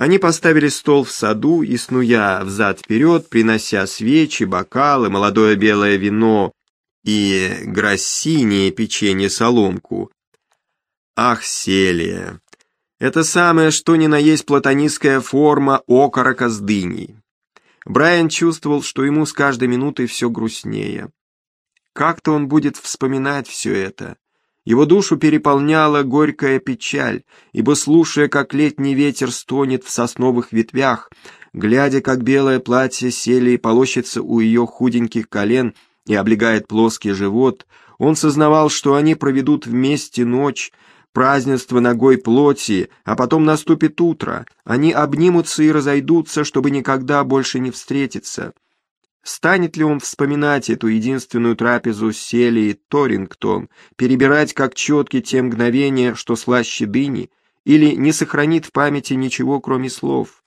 Они поставили стол в саду и, снуя взад-вперед, принося свечи, бокалы, молодое белое вино и гроссини печенье-соломку. Ах, Селия! Это самое, что ни на есть платонистская форма окорока с дыней. Брайан чувствовал, что ему с каждой минутой все грустнее. Как-то он будет вспоминать все это. Его душу переполняла горькая печаль, ибо, слушая, как летний ветер стонет в сосновых ветвях, глядя, как белое платье сели и полощется у ее худеньких колен и облегает плоский живот, он сознавал, что они проведут вместе ночь, празднество ногой плоти, а потом наступит утро, они обнимутся и разойдутся, чтобы никогда больше не встретиться. Станет ли он вспоминать эту единственную трапезу с Селией Торингтон, перебирать как четки те мгновения, что слаще дыни, или не сохранит в памяти ничего, кроме слов?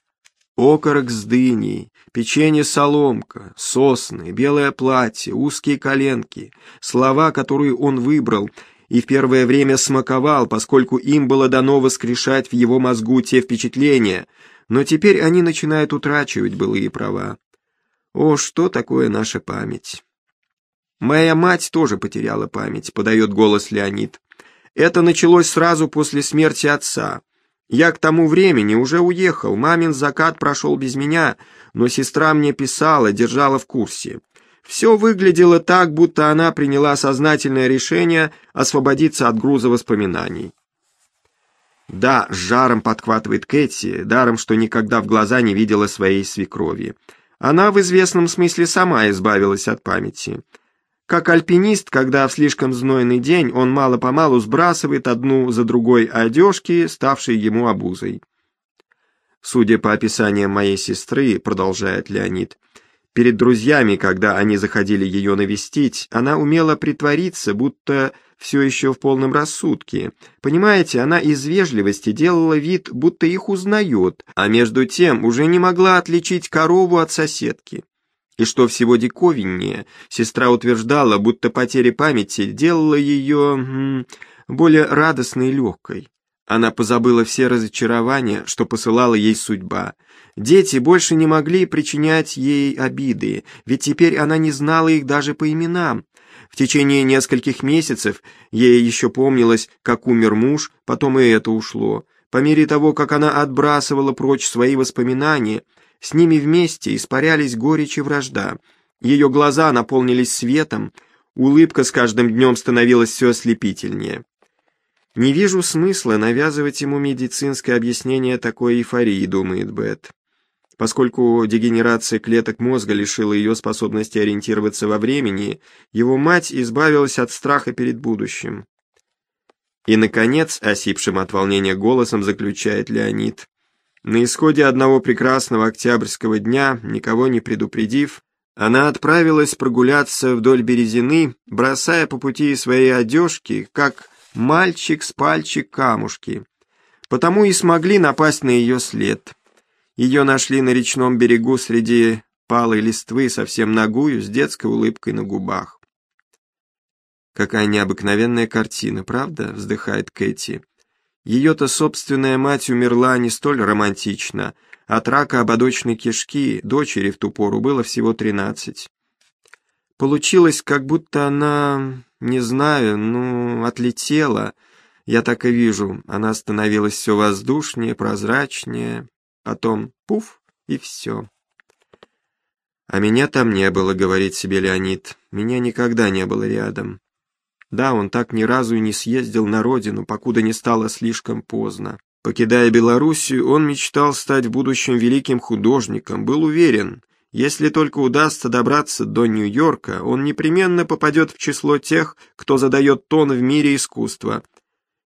Окорок с дыней, печенье-соломка, сосны, белое платье, узкие коленки, слова, которые он выбрал, и в первое время смаковал, поскольку им было дано воскрешать в его мозгу те впечатления, но теперь они начинают утрачивать былые права. О, что такое наша память? Моя мать тоже потеряла память, подает голос Леонид. Это началось сразу после смерти отца. Я к тому времени уже уехал, мамин закат прошел без меня, но сестра мне писала, держала в курсе. Все выглядело так, будто она приняла сознательное решение освободиться от груза воспоминаний. Да, с жаром подхватывает Кэти, даром, что никогда в глаза не видела своей свекрови. Она в известном смысле сама избавилась от памяти. Как альпинист, когда в слишком знойный день он мало-помалу сбрасывает одну за другой одежки, ставшие ему обузой. Судя по описаниям моей сестры, продолжает Леонид, перед друзьями, когда они заходили ее навестить, она умела притвориться, будто все еще в полном рассудке. Понимаете, она из вежливости делала вид, будто их узнает, а между тем уже не могла отличить корову от соседки. И что всего диковиннее, сестра утверждала, будто потеря памяти делала ее м, более радостной и легкой. Она позабыла все разочарования, что посылала ей судьба. Дети больше не могли причинять ей обиды, ведь теперь она не знала их даже по именам. В течение нескольких месяцев ей еще помнилось, как умер муж, потом и это ушло. По мере того, как она отбрасывала прочь свои воспоминания, с ними вместе испарялись горечь и вражда. Ее глаза наполнились светом, улыбка с каждым днем становилась все ослепительнее. «Не вижу смысла навязывать ему медицинское объяснение такой эйфории», — думает Бет поскольку дегенерация клеток мозга лишила ее способности ориентироваться во времени, его мать избавилась от страха перед будущим. И, наконец, осипшим от волнения голосом заключает Леонид. На исходе одного прекрасного октябрьского дня, никого не предупредив, она отправилась прогуляться вдоль березины, бросая по пути свои одежки, как мальчик с пальчик камушки. Потому и смогли напасть на ее след. Ее нашли на речном берегу среди палой листвы, совсем нагую, с детской улыбкой на губах. «Какая необыкновенная картина, правда?» — вздыхает Кэти. Ее-то собственная мать умерла не столь романтично. От рака ободочной кишки дочери в ту пору было всего тринадцать. Получилось, как будто она, не знаю, ну, отлетела. Я так и вижу, она становилась все воздушнее, прозрачнее, Потом пуф, и все. А меня там не было, говорит себе Леонид. Меня никогда не было рядом. Да, он так ни разу и не съездил на родину, покуда не стало слишком поздно. Покидая Белоруссию, он мечтал стать в будущем великим художником, был уверен, если только удастся добраться до Нью-Йорка, он непременно попадет в число тех, кто задает тон в мире искусства,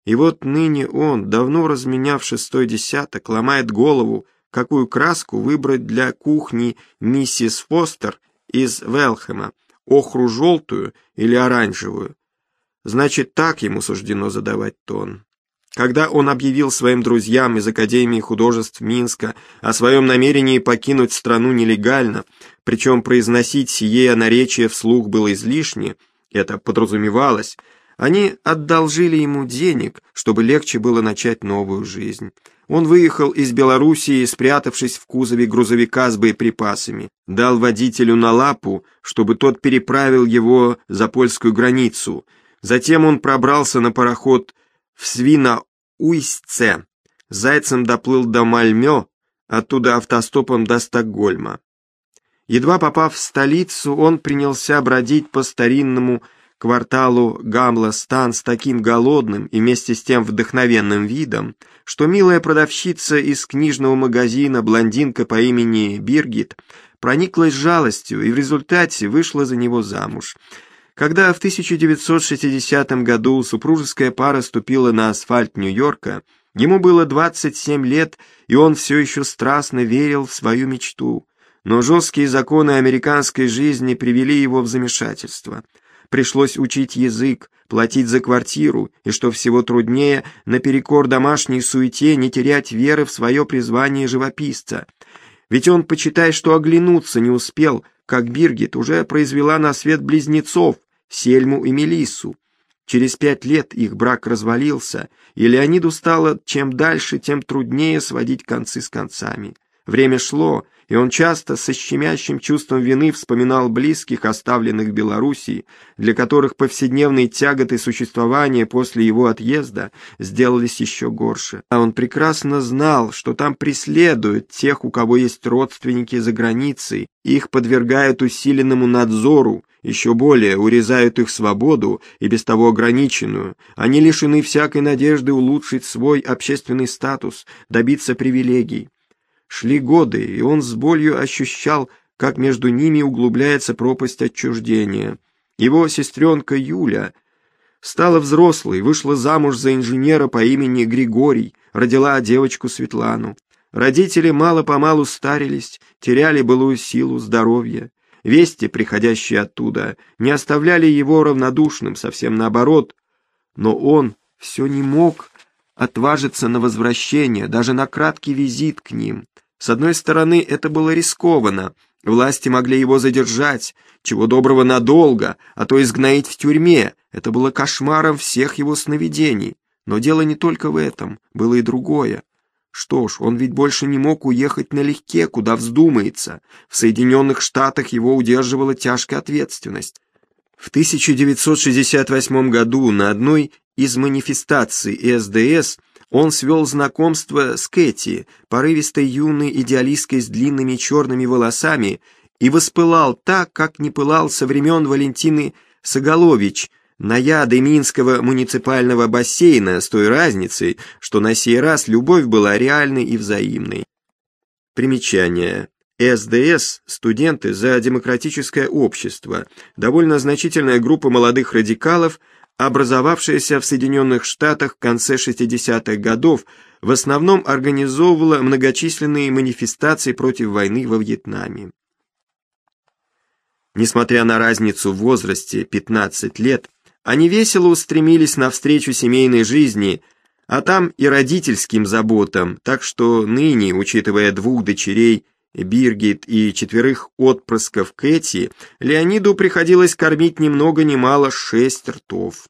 и вот ныне он, давно разменяв шестой десяток, ломает голову, какую краску выбрать для кухни миссис Фостер из Велхэма, охру желтую или оранжевую. Значит, так ему суждено задавать тон. Когда он объявил своим друзьям из Академии художеств Минска о своем намерении покинуть страну нелегально, причем произносить сие наречие вслух было излишне, это подразумевалось, Они одолжили ему денег, чтобы легче было начать новую жизнь. Он выехал из Белоруссии, спрятавшись в кузове грузовика с боеприпасами, дал водителю на лапу, чтобы тот переправил его за польскую границу. Затем он пробрался на пароход в Свино-Уйсце, зайцем доплыл до Мальмё, оттуда автостопом до Стокгольма. Едва попав в столицу, он принялся бродить по старинному кварталу Гамла-Стан с таким голодным и вместе с тем вдохновенным видом, что милая продавщица из книжного магазина, блондинка по имени Биргит, прониклась жалостью и в результате вышла за него замуж. Когда в 1960 году супружеская пара ступила на асфальт Нью-Йорка, ему было 27 лет, и он все еще страстно верил в свою мечту. Но жесткие законы американской жизни привели его в замешательство – пришлось учить язык, платить за квартиру, и, что всего труднее, наперекор домашней суете не терять веры в свое призвание живописца. Ведь он, почитай, что оглянуться не успел, как Биргит уже произвела на свет близнецов, Сельму и Мелиссу. Через пять лет их брак развалился, и Леониду стало чем дальше, тем труднее сводить концы с концами. Время шло, и он часто со щемящим чувством вины вспоминал близких, оставленных Белоруссии, для которых повседневные тяготы существования после его отъезда сделались еще горше. А он прекрасно знал, что там преследуют тех, у кого есть родственники за границей, их подвергают усиленному надзору, еще более урезают их свободу и без того ограниченную. Они лишены всякой надежды улучшить свой общественный статус, добиться привилегий. Шли годы, и он с болью ощущал, как между ними углубляется пропасть отчуждения. Его сестренка Юля стала взрослой, вышла замуж за инженера по имени Григорий, родила девочку Светлану. Родители мало-помалу старились, теряли былую силу, здоровье. Вести, приходящие оттуда, не оставляли его равнодушным, совсем наоборот. Но он все не мог отважиться на возвращение, даже на краткий визит к ним. С одной стороны, это было рискованно. Власти могли его задержать, чего доброго надолго, а то изгноить в тюрьме. Это было кошмаром всех его сновидений. Но дело не только в этом, было и другое. Что ж, он ведь больше не мог уехать налегке, куда вздумается. В Соединенных Штатах его удерживала тяжкая ответственность. В 1968 году на одной из манифестаций СДС он свел знакомство с Кэти, порывистой юной идеалисткой с длинными черными волосами, и воспылал так, как не пылал со времен Валентины Соголович, наяды Минского муниципального бассейна с той разницей, что на сей раз любовь была реальной и взаимной. Примечание. СДС – студенты за демократическое общество, довольно значительная группа молодых радикалов – образовавшаяся в Соединенных Штатах в конце 60-х годов, в основном организовывала многочисленные манифестации против войны во Вьетнаме. Несмотря на разницу в возрасте 15 лет, они весело устремились навстречу семейной жизни, а там и родительским заботам, так что ныне, учитывая двух дочерей, Биргит и четверых отпрысков Кэти, Леониду приходилось кормить ни много ни мало шесть ртов.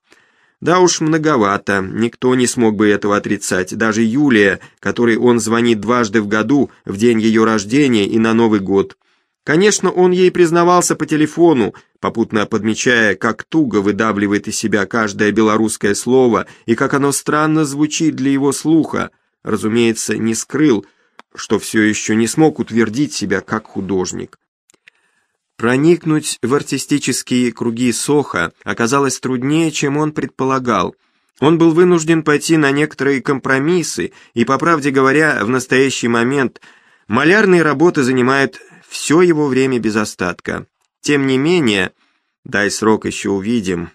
Да уж многовато, никто не смог бы этого отрицать, даже Юлия, которой он звонит дважды в году, в день ее рождения и на Новый год. Конечно, он ей признавался по телефону, попутно подмечая, как туго выдавливает из себя каждое белорусское слово и как оно странно звучит для его слуха. Разумеется, не скрыл, что все еще не смог утвердить себя как художник. Проникнуть в артистические круги Соха оказалось труднее, чем он предполагал. Он был вынужден пойти на некоторые компромиссы, и, по правде говоря, в настоящий момент малярные работы занимают все его время без остатка. Тем не менее, дай срок еще увидим.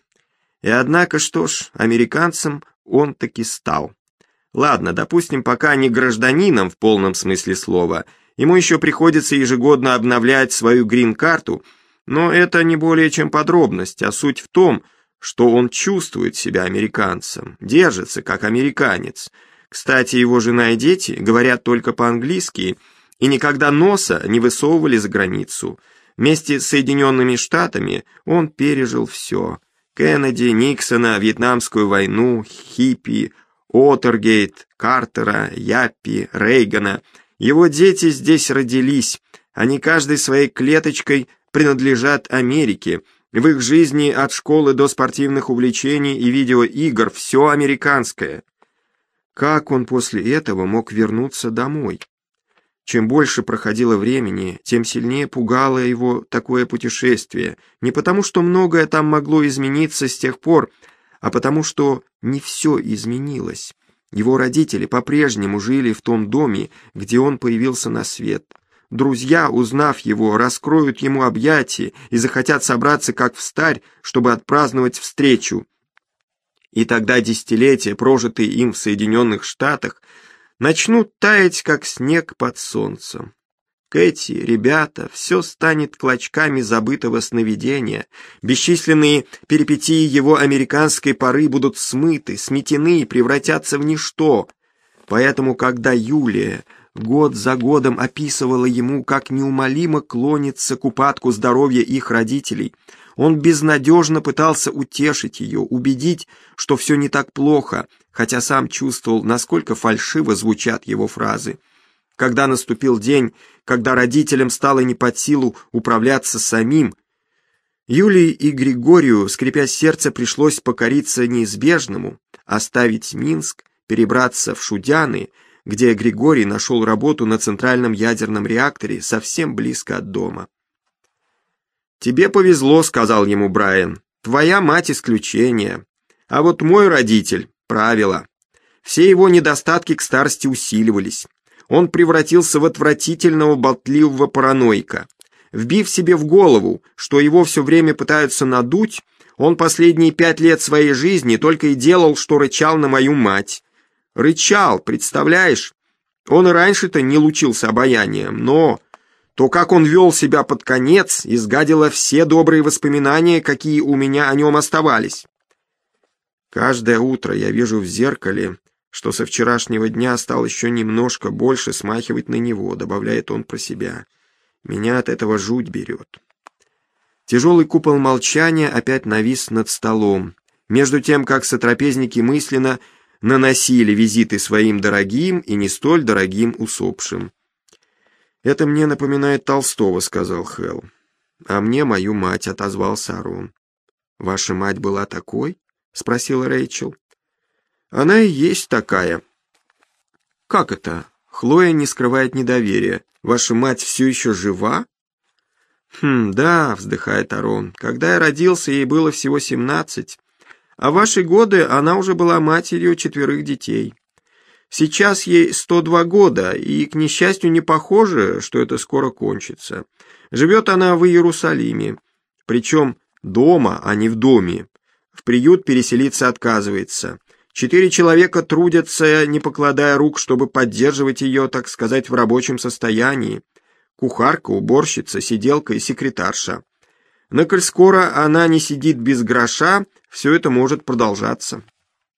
И однако, что ж, американцем он таки стал. Ладно, допустим, пока не гражданином в полном смысле слова. Ему еще приходится ежегодно обновлять свою грин-карту, но это не более чем подробность, а суть в том, что он чувствует себя американцем, держится как американец. Кстати, его жена и дети говорят только по-английски и никогда носа не высовывали за границу. Вместе с Соединенными Штатами он пережил все. Кеннеди, Никсона, Вьетнамскую войну, хиппи, Отергейт, Картера, Яппи, Рейгана. Его дети здесь родились, они каждой своей клеточкой принадлежат Америке. В их жизни от школы до спортивных увлечений и видеоигр все американское. Как он после этого мог вернуться домой? Чем больше проходило времени, тем сильнее пугало его такое путешествие. Не потому, что многое там могло измениться с тех пор, а потому что не все изменилось. Его родители по-прежнему жили в том доме, где он появился на свет. Друзья, узнав его, раскроют ему объятия и захотят собраться как в старь, чтобы отпраздновать встречу. И тогда десятилетия, прожитые им в Соединенных Штатах, начнут таять, как снег под солнцем. Кэти, ребята, все станет клочками забытого сновидения. Бесчисленные перипетии его американской поры будут смыты, сметены и превратятся в ничто. Поэтому, когда Юлия год за годом описывала ему, как неумолимо клонится к упадку здоровья их родителей, он безнадежно пытался утешить ее, убедить, что все не так плохо, хотя сам чувствовал, насколько фальшиво звучат его фразы. Когда наступил день, когда родителям стало не под силу управляться самим, Юлии и Григорию, скрипя сердце, пришлось покориться неизбежному, оставить Минск, перебраться в Шудяны, где Григорий нашел работу на центральном ядерном реакторе совсем близко от дома. «Тебе повезло», — сказал ему Брайан. «Твоя мать исключение. А вот мой родитель — правило. Все его недостатки к старости усиливались он превратился в отвратительного болтливого параноика. Вбив себе в голову, что его все время пытаются надуть, он последние пять лет своей жизни только и делал, что рычал на мою мать. Рычал, представляешь? Он и раньше-то не лучился обаянием, но то, как он вел себя под конец, изгадило все добрые воспоминания, какие у меня о нем оставались. Каждое утро я вижу в зеркале что со вчерашнего дня стал еще немножко больше смахивать на него, добавляет он про себя. Меня от этого жуть берет. Тяжелый купол молчания опять навис над столом, между тем, как сотрапезники мысленно наносили визиты своим дорогим и не столь дорогим усопшим. «Это мне напоминает Толстого», — сказал Хелл. «А мне мою мать», — отозвался Арон. «Ваша мать была такой?» — спросила Рэйчел. Она и есть такая. Как это? Хлоя не скрывает недоверия. Ваша мать все еще жива? Хм, да, вздыхает Арон. Когда я родился, ей было всего семнадцать. А в ваши годы она уже была матерью четверых детей. Сейчас ей 102 года, и, к несчастью, не похоже, что это скоро кончится. Живет она в Иерусалиме, причем дома, а не в доме. В приют переселиться отказывается. Четыре человека трудятся, не покладая рук, чтобы поддерживать ее, так сказать, в рабочем состоянии. Кухарка, уборщица, сиделка и секретарша. Но коль скоро она не сидит без гроша, все это может продолжаться.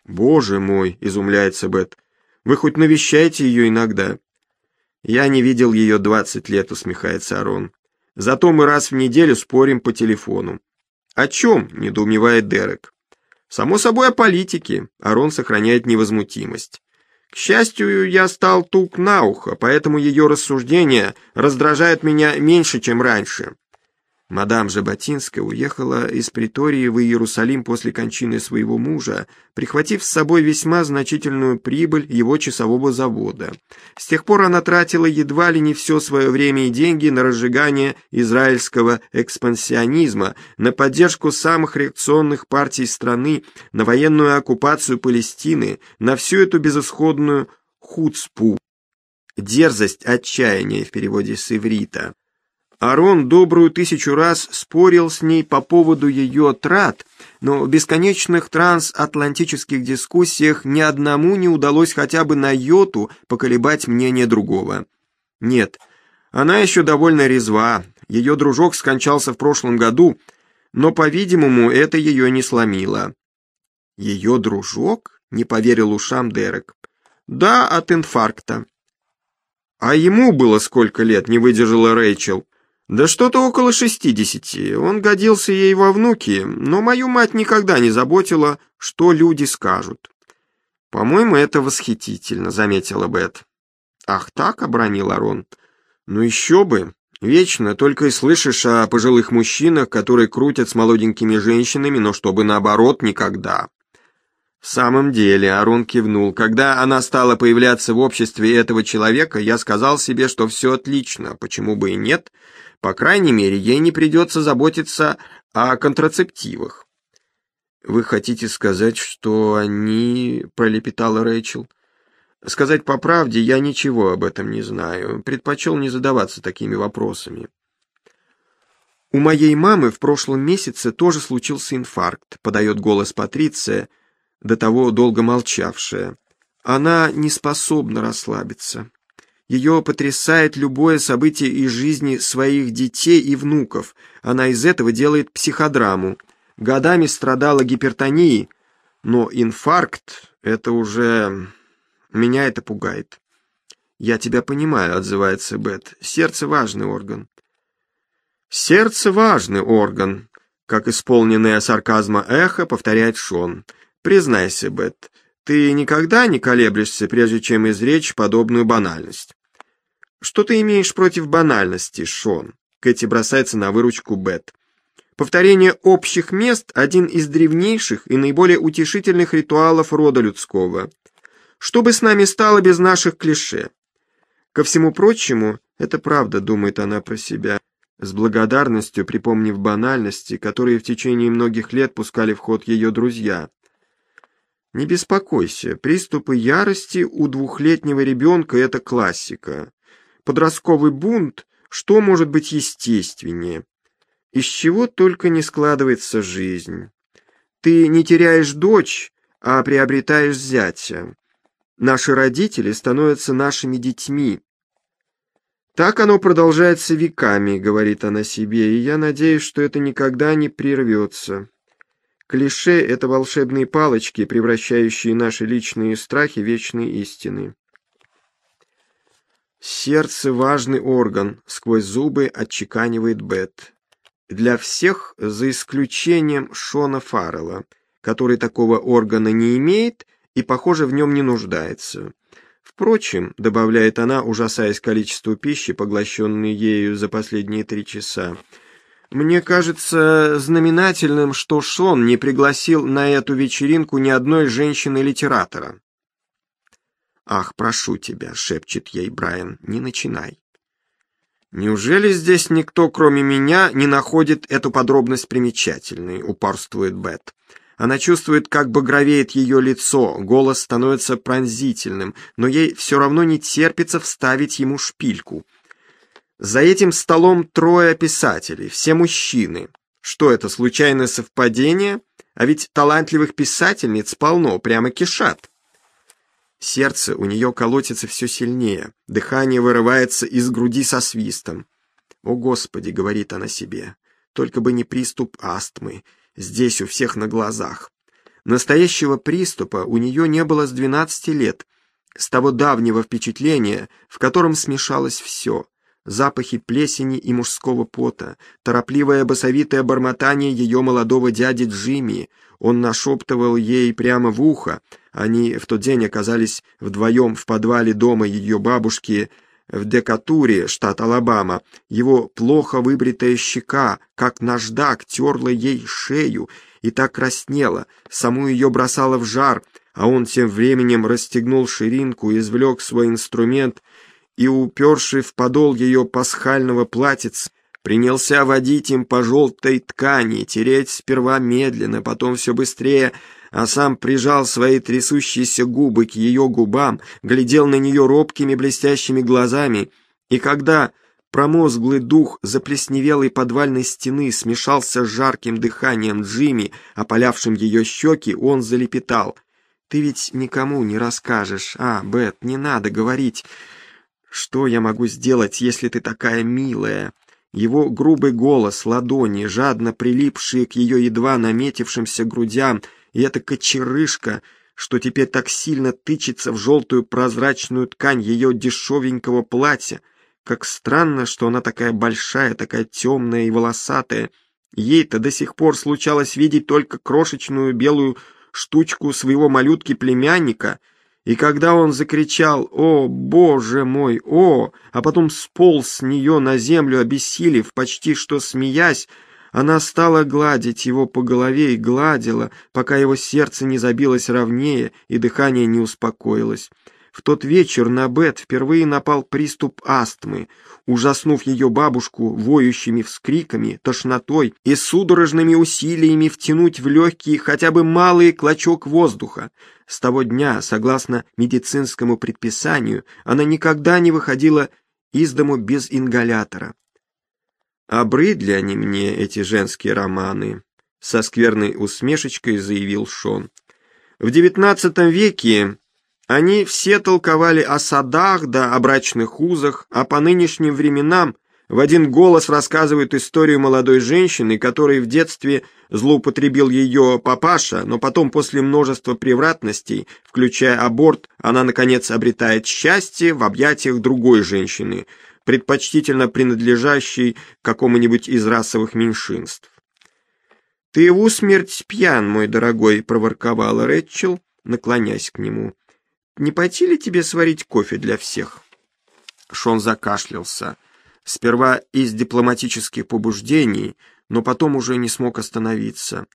«Боже мой!» — изумляется Бет. «Вы хоть навещаете ее иногда?» «Я не видел ее двадцать лет», — усмехается Арон. «Зато мы раз в неделю спорим по телефону». «О чем?» — недоумевает Дерек. Само собой о политике, Арон сохраняет невозмутимость. К счастью, я стал тук на ухо, поэтому ее рассуждения раздражают меня меньше, чем раньше. Мадам Жаботинская уехала из Притории в Иерусалим после кончины своего мужа, прихватив с собой весьма значительную прибыль его часового завода. С тех пор она тратила едва ли не все свое время и деньги на разжигание израильского экспансионизма, на поддержку самых реакционных партий страны, на военную оккупацию Палестины, на всю эту безысходную хуцпу. Дерзость отчаяния в переводе с иврита. Арон добрую тысячу раз спорил с ней по поводу ее трат, но в бесконечных трансатлантических дискуссиях ни одному не удалось хотя бы на йоту поколебать мнение другого. Нет, она еще довольно резва, ее дружок скончался в прошлом году, но, по-видимому, это ее не сломило. Ее дружок? Не поверил ушам Дерек. Да, от инфаркта. А ему было сколько лет, не выдержала Рэйчел. Да что-то около шестидесяти. Он годился ей во внуки, но мою мать никогда не заботила, что люди скажут. По-моему, это восхитительно, заметила Бет. Ах так, обронил Арон. Ну еще бы. Вечно только и слышишь о пожилых мужчинах, которые крутят с молоденькими женщинами, но чтобы наоборот никогда. В самом деле, Арон кивнул. Когда она стала появляться в обществе этого человека, я сказал себе, что все отлично, почему бы и нет, — по крайней мере, ей не придется заботиться о контрацептивах. «Вы хотите сказать, что они...» — пролепетала Рэйчел. «Сказать по правде, я ничего об этом не знаю. Предпочел не задаваться такими вопросами». «У моей мамы в прошлом месяце тоже случился инфаркт», — подает голос Патриция, до того долго молчавшая. «Она не способна расслабиться». Ее потрясает любое событие из жизни своих детей и внуков. Она из этого делает психодраму. Годами страдала гипертонией, но инфаркт — это уже... Меня это пугает. «Я тебя понимаю», — отзывается Бет. «Сердце — важный орган». «Сердце — важный орган», — как исполненное сарказма эхо повторяет Шон. «Признайся, Бет, ты никогда не колеблешься, прежде чем изречь подобную банальность. Что ты имеешь против банальности, Шон? Кэти бросается на выручку Бет. Повторение общих мест – один из древнейших и наиболее утешительных ритуалов рода людского. Что бы с нами стало без наших клише? Ко всему прочему, это правда, думает она про себя, с благодарностью припомнив банальности, которые в течение многих лет пускали в ход ее друзья – не беспокойся, приступы ярости у двухлетнего ребенка – это классика. Подростковый бунт – что может быть естественнее? Из чего только не складывается жизнь. Ты не теряешь дочь, а приобретаешь зятя. Наши родители становятся нашими детьми. Так оно продолжается веками, говорит она себе, и я надеюсь, что это никогда не прервется. Клише — это волшебные палочки, превращающие наши личные страхи в вечные истины. Сердце — важный орган, сквозь зубы отчеканивает Бет. Для всех, за исключением Шона Фаррелла, который такого органа не имеет и, похоже, в нем не нуждается. Впрочем, добавляет она, ужасаясь количеству пищи, поглощенной ею за последние три часа, — мне кажется знаменательным, что Шон не пригласил на эту вечеринку ни одной женщины-литератора. «Ах, прошу тебя», — шепчет ей Брайан, — «не начинай». «Неужели здесь никто, кроме меня, не находит эту подробность примечательной?» — упорствует Бет. Она чувствует, как багровеет ее лицо, голос становится пронзительным, но ей все равно не терпится вставить ему шпильку. За этим столом трое писателей, все мужчины. Что это, случайное совпадение? А ведь талантливых писательниц полно, прямо кишат. Сердце у нее колотится все сильнее, дыхание вырывается из груди со свистом. «О, Господи!» — говорит она себе. «Только бы не приступ астмы, здесь у всех на глазах». Настоящего приступа у нее не было с двенадцати лет, с того давнего впечатления, в котором смешалось все запахи плесени и мужского пота, торопливое басовитое бормотание ее молодого дяди Джимми. Он нашептывал ей прямо в ухо. Они в тот день оказались вдвоем в подвале дома ее бабушки в Декатуре, штат Алабама. Его плохо выбритая щека, как наждак, терла ей шею и так краснела, саму ее бросала в жар, а он тем временем расстегнул ширинку, извлек свой инструмент — и, уперший в подол ее пасхального платьица, принялся водить им по желтой ткани, тереть сперва медленно, потом все быстрее, а сам прижал свои трясущиеся губы к ее губам, глядел на нее робкими блестящими глазами, и когда промозглый дух заплесневелой подвальной стены смешался с жарким дыханием Джимми, опалявшим ее щеки, он залепетал. «Ты ведь никому не расскажешь. А, Бет, не надо говорить. «Что я могу сделать, если ты такая милая?» Его грубый голос, ладони, жадно прилипшие к ее едва наметившимся грудям, и эта кочерышка, что теперь так сильно тычется в желтую прозрачную ткань ее дешевенького платья. Как странно, что она такая большая, такая темная и волосатая. Ей-то до сих пор случалось видеть только крошечную белую штучку своего малютки-племянника, и когда он закричал «О, боже мой, о!», а потом сполз с нее на землю, обессилев, почти что смеясь, она стала гладить его по голове и гладила, пока его сердце не забилось ровнее и дыхание не успокоилось. В тот вечер на Бет впервые напал приступ астмы, ужаснув ее бабушку воющими вскриками, тошнотой и судорожными усилиями втянуть в легкие хотя бы малый клочок воздуха. С того дня, согласно медицинскому предписанию, она никогда не выходила из дому без ингалятора. «Обрыдли они мне, эти женские романы», — со скверной усмешечкой заявил Шон. «В девятнадцатом веке они все толковали о садах да о брачных узах, а по нынешним временам в один голос рассказывают историю молодой женщины, которой в детстве злоупотребил ее папаша, но потом после множества превратностей, включая аборт, она, наконец, обретает счастье в объятиях другой женщины, предпочтительно принадлежащей какому-нибудь из расовых меньшинств. «Ты в усмерть пьян, мой дорогой», — проворковала Рэтчел, наклонясь к нему. Не пойти ли тебе сварить кофе для всех?» Шон закашлялся. Сперва из дипломатических побуждений, но потом уже не смог остановиться.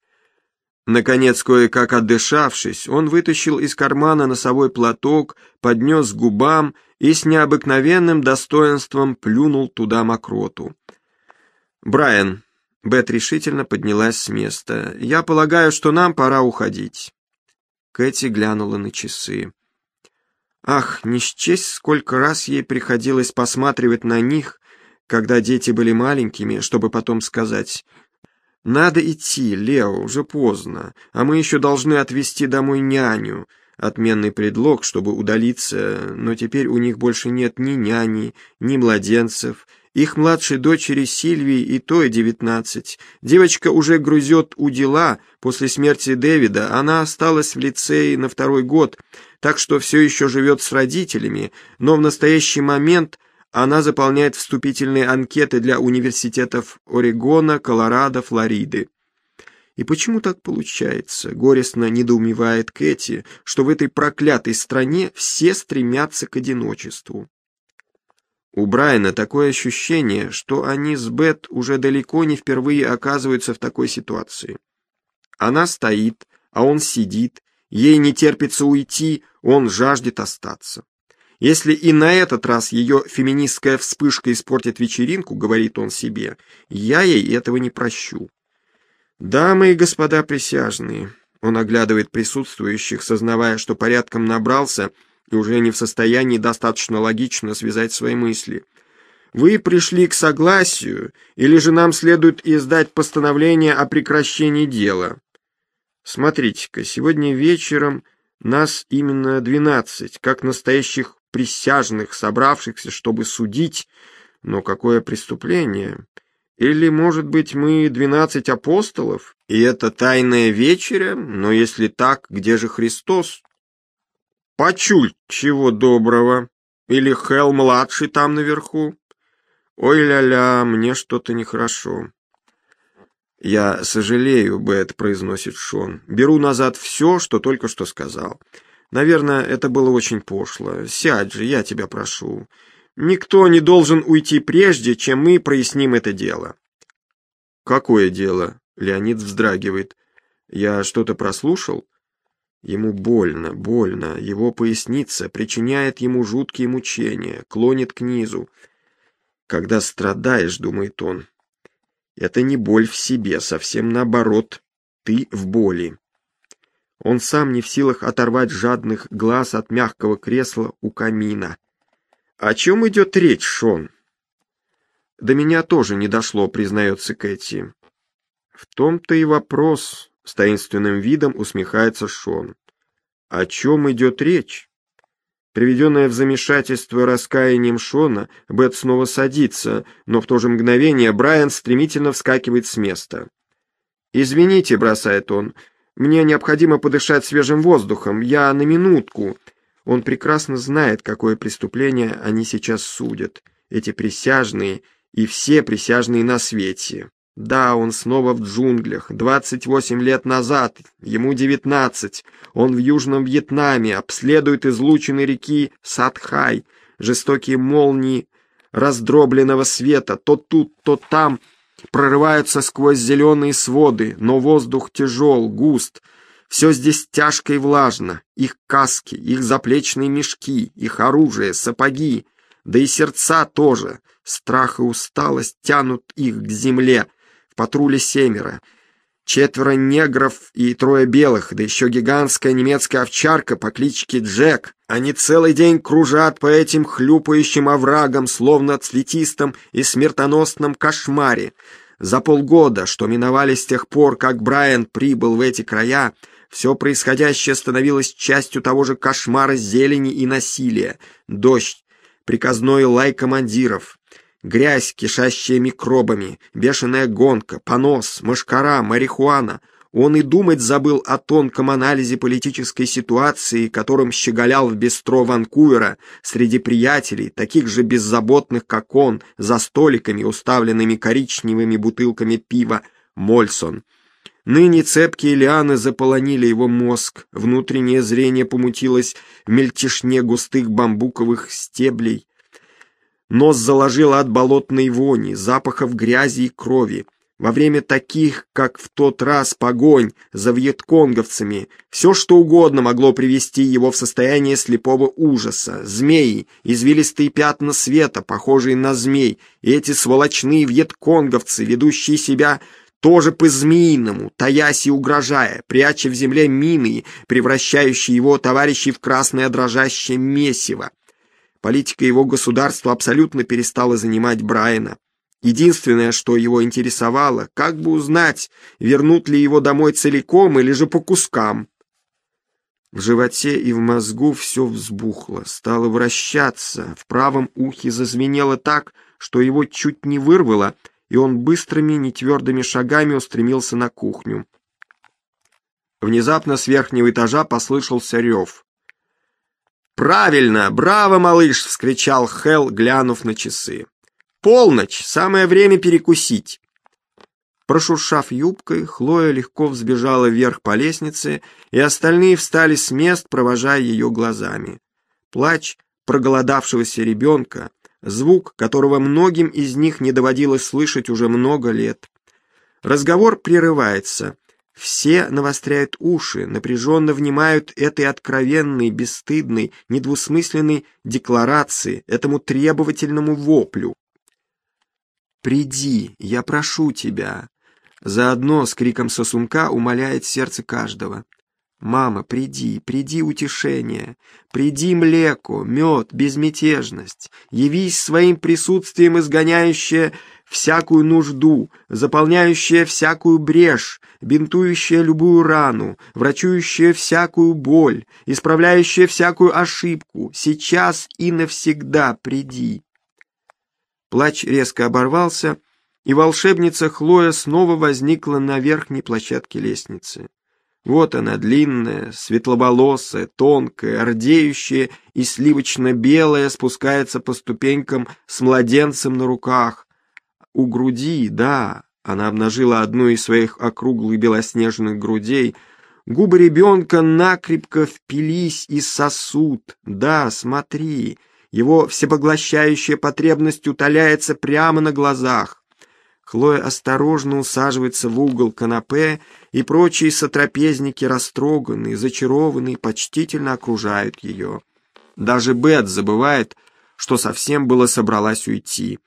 Наконец, кое-как отдышавшись, он вытащил из кармана носовой платок, поднес к губам и с необыкновенным достоинством плюнул туда мокроту. «Брайан», — Бет решительно поднялась с места, — «я полагаю, что нам пора уходить». Кэти глянула на часы. Ах, не счесть, сколько раз ей приходилось посматривать на них, когда дети были маленькими, чтобы потом сказать «Надо идти, Лео, уже поздно, а мы еще должны отвезти домой няню». Отменный предлог, чтобы удалиться, но теперь у них больше нет ни няни, ни младенцев, их младшей дочери Сильвии и той девятнадцать. Девочка уже грузет у дела. После смерти Дэвида она осталась в лицее на второй год, так что все еще живет с родителями, но в настоящий момент она заполняет вступительные анкеты для университетов Орегона, Колорадо, Флориды. И почему так получается, горестно недоумевает Кэти, что в этой проклятой стране все стремятся к одиночеству? У Брайана такое ощущение, что они с Бет уже далеко не впервые оказываются в такой ситуации. Она стоит, а он сидит, ей не терпится уйти, он жаждет остаться. Если и на этот раз ее феминистская вспышка испортит вечеринку, говорит он себе, я ей этого не прощу. Дамы и господа присяжные, он оглядывает присутствующих, сознавая, что порядком набрался, и уже не в состоянии достаточно логично связать свои мысли. Вы пришли к согласию, или же нам следует издать постановление о прекращении дела? Смотрите-ка, сегодня вечером нас именно двенадцать, как настоящих присяжных, собравшихся, чтобы судить, но какое преступление? Или, может быть, мы двенадцать апостолов, и это тайная вечеря, но если так, где же Христос? Пачуль, чего доброго. Или Хел-младший там наверху. Ой-ля-ля, мне что-то нехорошо. «Я сожалею, Бет», — произносит Шон. «Беру назад все, что только что сказал. Наверное, это было очень пошло. Сядь же, я тебя прошу. Никто не должен уйти прежде, чем мы проясним это дело». «Какое дело?» — Леонид вздрагивает. «Я что-то прослушал?» Ему больно, больно, его поясница причиняет ему жуткие мучения, клонит к низу. Когда страдаешь, думает он, это не боль в себе, совсем наоборот, ты в боли. Он сам не в силах оторвать жадных глаз от мягкого кресла у камина. О чем идет речь, Шон? До меня тоже не дошло, признается Кэти. В том-то и вопрос, с таинственным видом усмехается Шон. О чем идет речь? Приведенная в замешательство раскаянием Шона, Бет снова садится, но в то же мгновение Брайан стремительно вскакивает с места. «Извините», — бросает он, — «мне необходимо подышать свежим воздухом, я на минутку». Он прекрасно знает, какое преступление они сейчас судят. эти присяжные и все присяжные на свете. Да, он снова в джунглях. 28 лет назад, ему 19. Он в Южном Вьетнаме, обследует излучины реки Садхай, жестокие молнии раздробленного света, то тут, то там прорываются сквозь зеленые своды, но воздух тяжел, густ. Все здесь тяжко и влажно. Их каски, их заплечные мешки, их оружие, сапоги, да и сердца тоже. Страх и усталость тянут их к земле. В патруле семеро — четверо негров и трое белых, да еще гигантская немецкая овчарка по кличке Джек. Они целый день кружат по этим хлюпающим оврагам, словно цветистом и смертоносном кошмаре. За полгода, что миновали с тех пор, как Брайан прибыл в эти края, все происходящее становилось частью того же кошмара зелени и насилия. Дождь, приказной лай командиров, Грязь, кишащая микробами, бешеная гонка, понос, мошкара, марихуана. Он и думать забыл о тонком анализе политической ситуации, которым щеголял в бистро Ванкувера среди приятелей, таких же беззаботных, как он, за столиками, уставленными коричневыми бутылками пива, Мольсон. Ныне цепкие лианы заполонили его мозг, внутреннее зрение помутилось в мельтешне густых бамбуковых стеблей, Нос заложило от болотной вони, запахов грязи и крови. Во время таких, как в тот раз, погонь за вьетконговцами, все что угодно могло привести его в состояние слепого ужаса. Змеи, извилистые пятна света, похожие на змей, и эти сволочные вьетконговцы, ведущие себя тоже по-змеиному, таясь и угрожая, пряча в земле мины, превращающие его товарищей в красное дрожащее месиво. Политика его государства абсолютно перестала занимать Брайана. Единственное, что его интересовало, как бы узнать, вернут ли его домой целиком или же по кускам. В животе и в мозгу все взбухло, стало вращаться, в правом ухе зазвенело так, что его чуть не вырвало, и он быстрыми, нетвердыми шагами устремился на кухню. Внезапно с верхнего этажа послышался рев. «Правильно! Браво, малыш!» — вскричал Хелл, глянув на часы. «Полночь! Самое время перекусить!» Прошуршав юбкой, Хлоя легко взбежала вверх по лестнице, и остальные встали с мест, провожая ее глазами. Плач проголодавшегося ребенка, звук, которого многим из них не доводилось слышать уже много лет. Разговор прерывается — все навостряют уши, напряженно внимают этой откровенной, бесстыдной, недвусмысленной декларации, этому требовательному воплю. «Приди, я прошу тебя!» Заодно с криком сосунка умоляет сердце каждого. «Мама, приди, приди утешение, приди млеко, мед, безмятежность, явись своим присутствием изгоняющее всякую нужду, заполняющая всякую брешь, бинтующая любую рану, врачующая всякую боль, исправляющая всякую ошибку, сейчас и навсегда приди. Плач резко оборвался, и волшебница Хлоя снова возникла на верхней площадке лестницы. Вот она, длинная, светловолосая, тонкая, ордеющая и сливочно-белая, спускается по ступенькам с младенцем на руках, у груди, да, она обнажила одну из своих округлых белоснежных грудей. Губы ребенка накрепко впились и сосуд. Да, смотри, его всепоглощающая потребность утоляется прямо на глазах. Хлоя осторожно усаживается в угол канапе, и прочие сотрапезники, растроганные, зачарованные, почтительно окружают ее. Даже Бет забывает, что совсем было собралась уйти.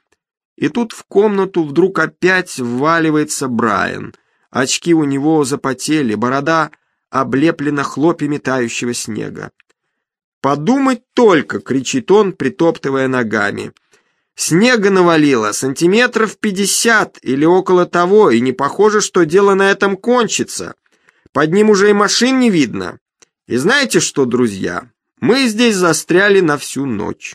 И тут в комнату вдруг опять вваливается Брайан. Очки у него запотели, борода облеплена хлопьями тающего снега. «Подумать только!» — кричит он, притоптывая ногами. «Снега навалило сантиметров пятьдесят или около того, и не похоже, что дело на этом кончится. Под ним уже и машин не видно. И знаете что, друзья, мы здесь застряли на всю ночь».